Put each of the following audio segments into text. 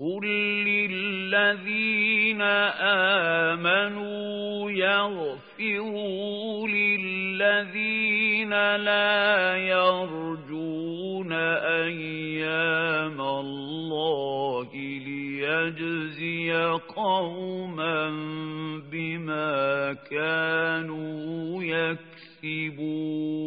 قل للذين آمنوا يغفروا للذين لا يرجون أيام الله ليجزي قوما بما كانوا يكسبون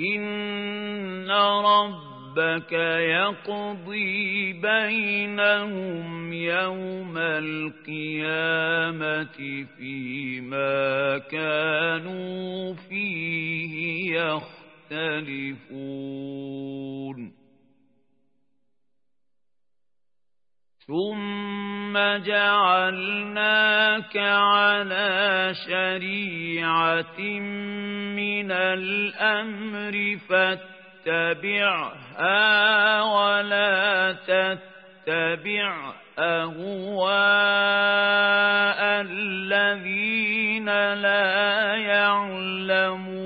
إن ربك يقضي بينهم يوم القيامة فيما كانوا فيه يختلفون ثم جعلناك على شريعة من الأمر فاتبعها ولا تتبع أهواء الذين لا يعلمون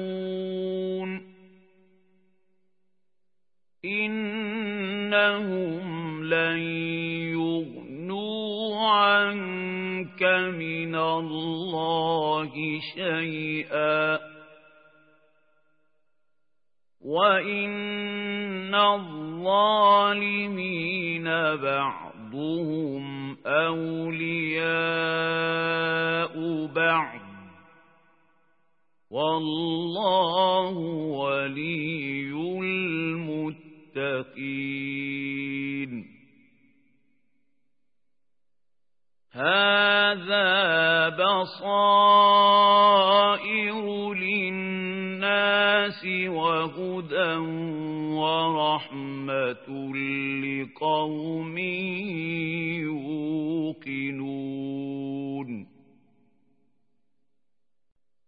إنهم لن عنك من الله شيئا وإن الظالمين بعضهم أولياء بعض والله ولي المتقين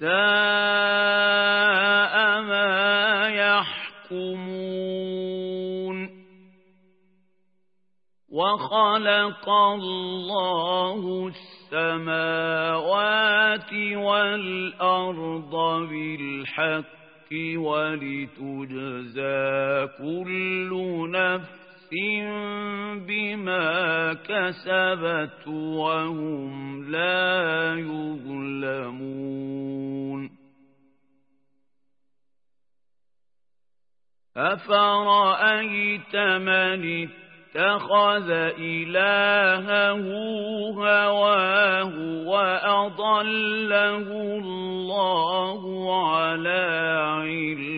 ساء ما يحكمون. وخلق الله السماوات والأرض بالحق ولتجزى كل نفس بما كسبت وهم لا يظلمون أفرأيت من اتخذ إلهه هواه وأضله الله على علم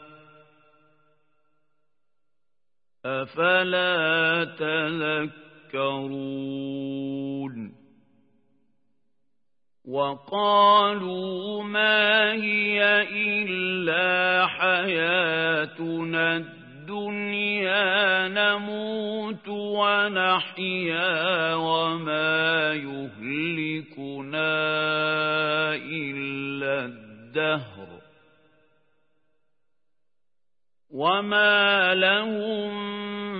أفلا تذكرون وقالوا ما هي إلا حياتنا الدنيا نموت ونحيا وما يهلكنا إلا الدهر وما لهم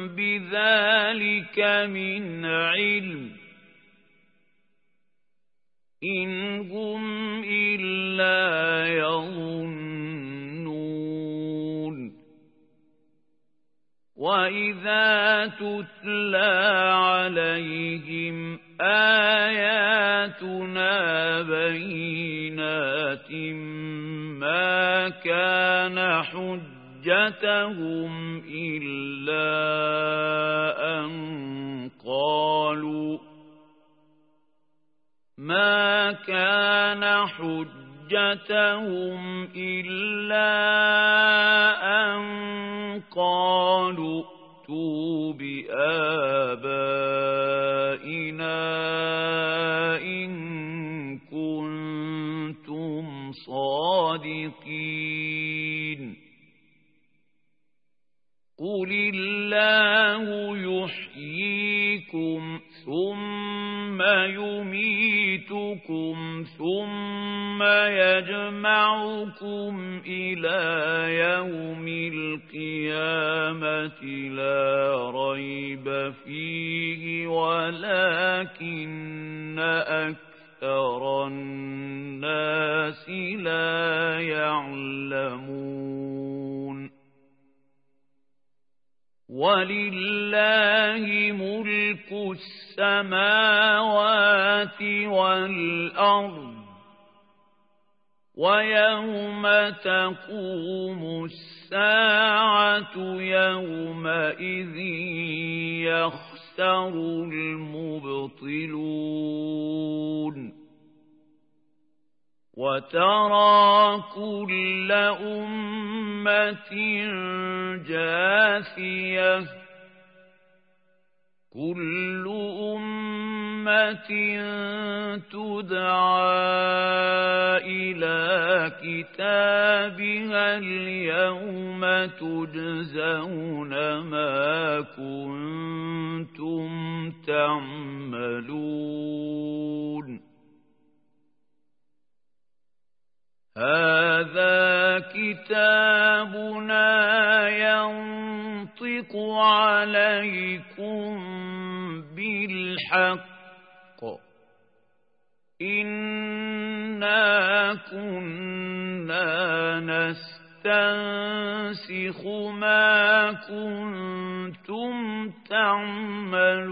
بذلك من علم إن هم إلا يظنون وإذا تتلى عليهم آياتنا بينات ما كان حجتهم إلا أن قالوا ما كان حجتهم إلا أن يميتكم ثم يجمعكم إلى يوم القيامة لا ريب فيه ولكن أكثر الناس لا يعلمون ولله ملك والأرض ويوم تقوم الساعة يومئذ يخسر المبطلون وترى كل أمة جاثية كل أمة تدعى إلى كتابها اليوم تجزون ما كنتم تعملون. هذا كتابنا ينطق عليكم بالحق. إنا كنا نستنسخ ما كنتم تعملون.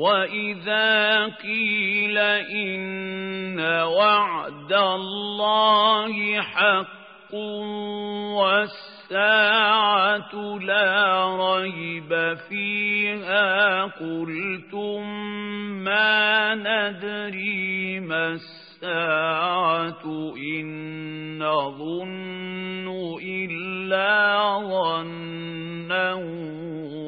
وَإِذَا قِيلَ إِنَّ وَعْدَ اللَّهِ حَقٌّ وَالسَّاعَةُ لَا رَيْبَ فِيهَا قُلْتُم مَّا نَدْرِي مَا السَّاعَةُ إِن نَّظُنُّ إِلَّا ظَنًّا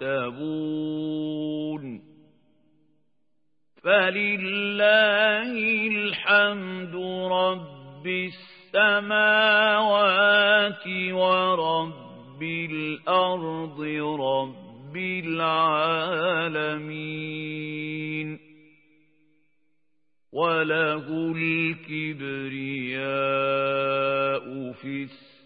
يستعتبون فلله الحمد رب السماوات ورب الأرض رب العالمين. وله الكبرياء في